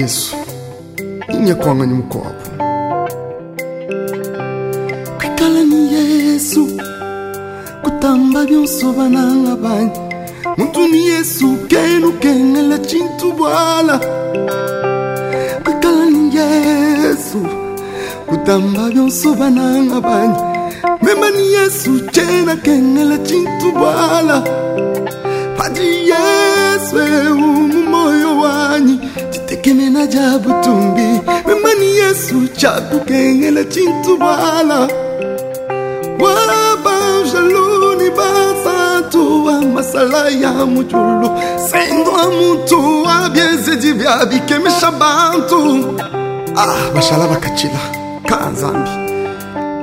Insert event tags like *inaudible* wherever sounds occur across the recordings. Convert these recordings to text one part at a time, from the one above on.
yesu inye kwanga nyumukwapu kwikala ni yesu kutamba byonso bananga banyi muntu ni yesu kenu kengela chintu bwala kwikala ni yesu kutamba byonso bananga banyi mema ni yesu chena kengela chintu bwala padi yesu eumumoyo kemena ja butumbi memani yesu chaku kengela chintu bala wa banjaluni basatu wa masala ya mujulu sendwa mutu wa byezidi bya bikemesha bantu ah bashala bakachila kanzambi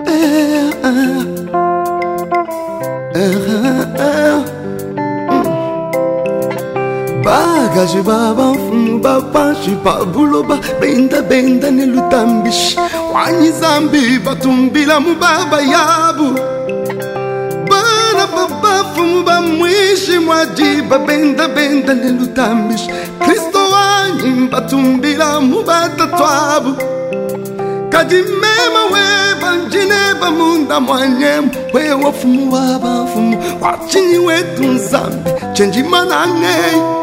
eh, eh. bagaji baba mfuba pashi pabuloba benda benda nelutambishi wanyi zambi batumbila mubaba yabu bana baba muba mwishi mwajiba benda benda nelutambishi kristo wanyi batumbila mubata twabu kadimema we banjine bamunda mwanyemu we wafumu wabafumu wacinyi wetu nzambi cenjimana neyi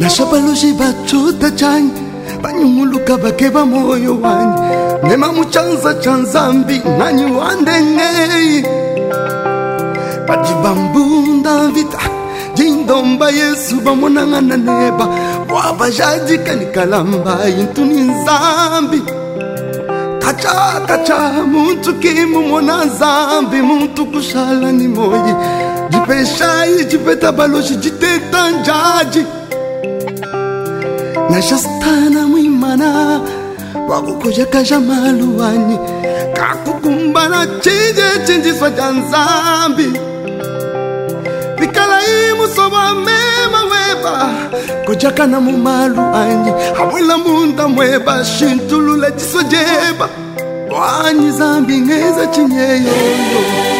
nashabalozy batrotatragny mpagnimoloka bakeva moyo agny ne mamotranzatranzamby nagno andegney badibambondavita jindomba yesu bamonanana neba boabazadikany kalamba intony zamby tatratatra montokimo mona zamby montokosalany moy de peixai de petabaloxi de tetanjade na jastana muimana wakukojaka jamaluwani kakukumbana cinje cinjiswa ja nzambi vikalai musova mema weba kojaka na mumaluwani abwela munda mweba xintululetiso jeba wani zambi ngeza cinyeyoyo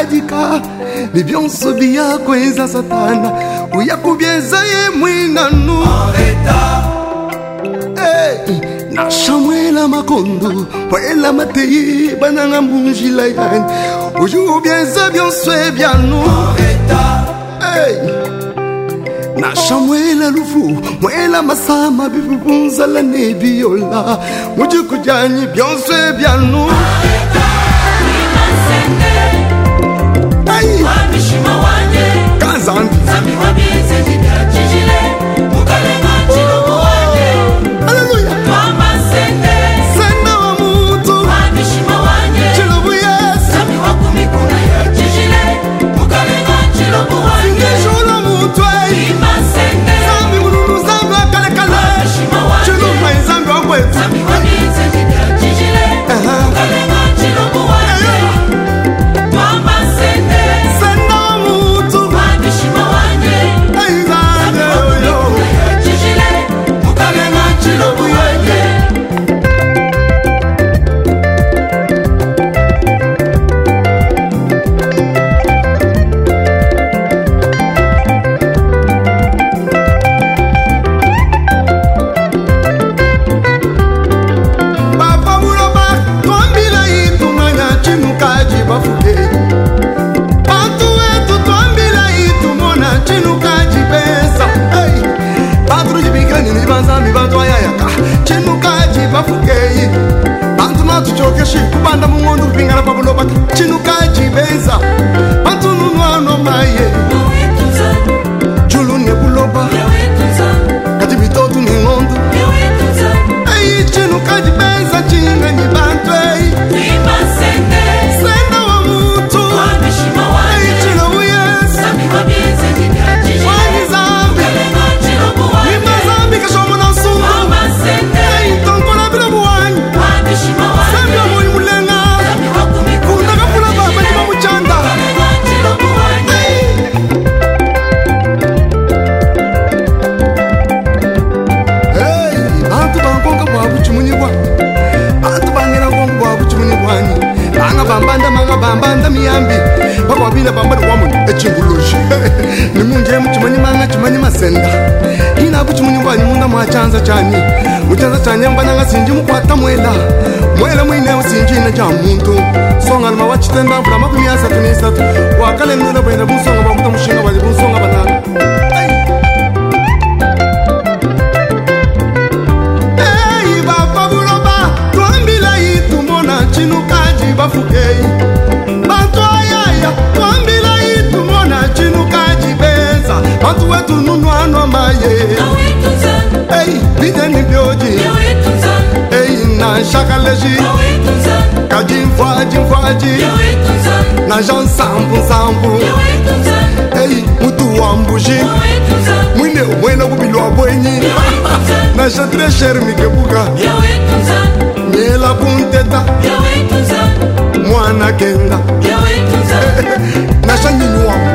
kadika bye byonso biyako eza satana oya kubya eza ye mwinanu na shamwela makondo poela mateyi bananga munjila yani ojubya eza byonso ebyanu na shamwela lufu mwela masama bibupunzala nebiola mujikujanyi byonso ebyanu Arrêta, nini vanzambi vatwayayaka chinukaji vafukei vantuna tuchokeshi kubanda mungondo kupingana pavunobata chinukaji veza vantununwano maye yeah. ndiya kuti munyumbani muna mwachanza chani muchanza chani ambananga sinji mukwata mwela mwela muine usinji ina cha muntu songa lama wachitenda mvula makumi asatu ni isatu wakalenela bwena vunsonga vamuta mushinga vali vunsonga vanaka hey. stratégie ka jin fo aji fo aji na jean sambu sambu eyi mutu wa mbushi mwine mwene kubilwa bwenyi na jean très cher mikebuka miela kunteta mwana kenda *laughs* na jean nyini wa